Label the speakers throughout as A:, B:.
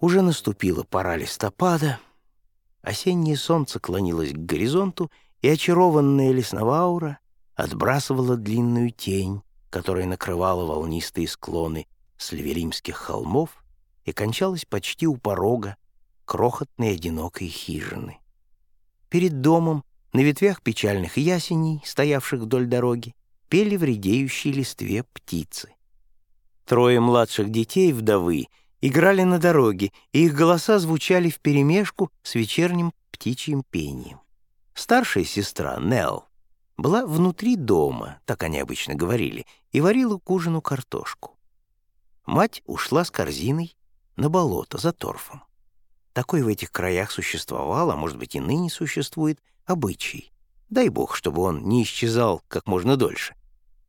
A: Уже наступила пора листопада, осеннее солнце клонилось к горизонту, и очарованная лесноваура отбрасывала длинную тень, которая накрывала волнистые склоны сливеримских холмов и кончалась почти у порога крохотной одинокой хижины. Перед домом, на ветвях печальных ясеней, стоявших вдоль дороги, пели в редеющей листве птицы. Трое младших детей вдовы играли на дороге, и их голоса звучали вперемешку с вечерним птичьим пением. Старшая сестра, Нелл, была внутри дома, так они обычно говорили, и варила к ужину картошку. Мать ушла с корзиной на болото за торфом. Такой в этих краях существовал, а может быть и ныне существует, обычай. Дай бог, чтобы он не исчезал как можно дольше.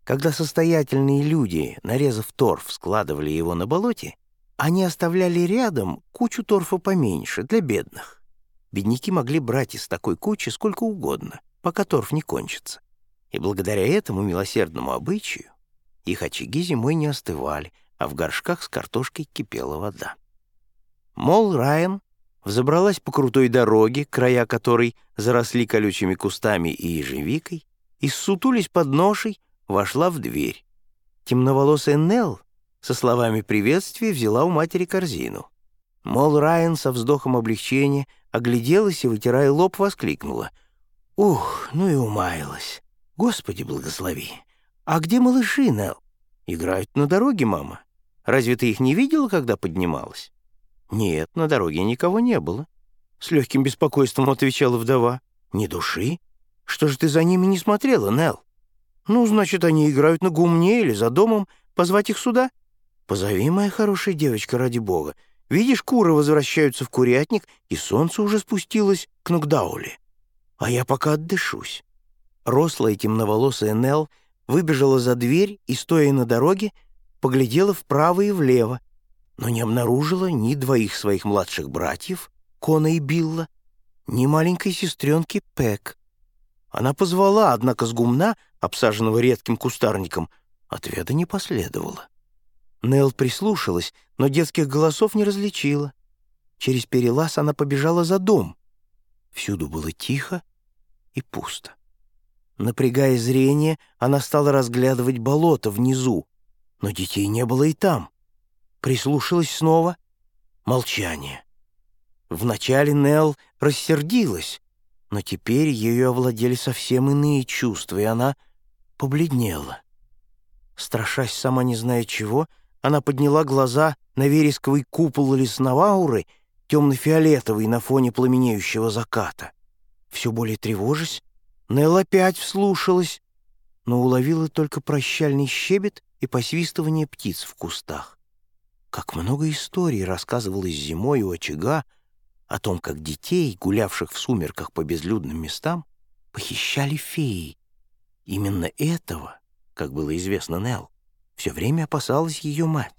A: Когда состоятельные люди, нарезав торф, складывали его на болоте, они оставляли рядом кучу торфа поменьше, для бедных. Бедняки могли брать из такой кучи сколько угодно, пока торф не кончится. И благодаря этому милосердному обычаю их очаги зимой не остывали, а в горшках с картошкой кипела вода. Мол Райан взобралась по крутой дороге, края которой заросли колючими кустами и ежевикой, и, ссутулись под ношей, вошла в дверь. Темноволосая Нелл со словами приветствия взяла у матери корзину. Мол, Райан со вздохом облегчения огляделась и, вытирая лоб, воскликнула. «Ух, ну и умаялась! Господи, благослови! А где малыши, Нелл?» «Играют на дороге, мама. Разве ты их не видела, когда поднималась?» «Нет, на дороге никого не было». С легким беспокойством отвечала вдова. «Ни души? Что же ты за ними не смотрела, Нелл?» «Ну, значит, они играют на гумне или за домом. Позвать их сюда?» «Позови, моя хорошая девочка, ради бога. Видишь, куры возвращаются в курятник, и солнце уже спустилось к Нокдауле. А я пока отдышусь». Рослая темноволосая Нелл выбежала за дверь и, стоя на дороге, поглядела вправо и влево, но не обнаружила ни двоих своих младших братьев, Кона и Билла, ни маленькой сестренки Пэк. Она позвала, однако с гумна, обсаженного редким кустарником, ответа не последовало. Нелл прислушалась, но детских голосов не различила. Через перелаз она побежала за дом. Всюду было тихо и пусто. Напрягая зрение, она стала разглядывать болото внизу, но детей не было и там. Прислушалась снова. Молчание. Вначале Нелл рассердилась, но теперь ее овладели совсем иные чувства, и она побледнела. Страшась сама не зная чего, она подняла глаза на вересковый купол лесновауры, темно-фиолетовый на фоне пламенеющего заката. Все более тревожась, Нелл опять вслушалась, но уловила только прощальный щебет и посвистывание птиц в кустах. Как много историй рассказывалось зимой у очага о том, как детей, гулявших в сумерках по безлюдным местам, похищали феи. Именно этого, как было известно Нелл, все время опасалась ее мать.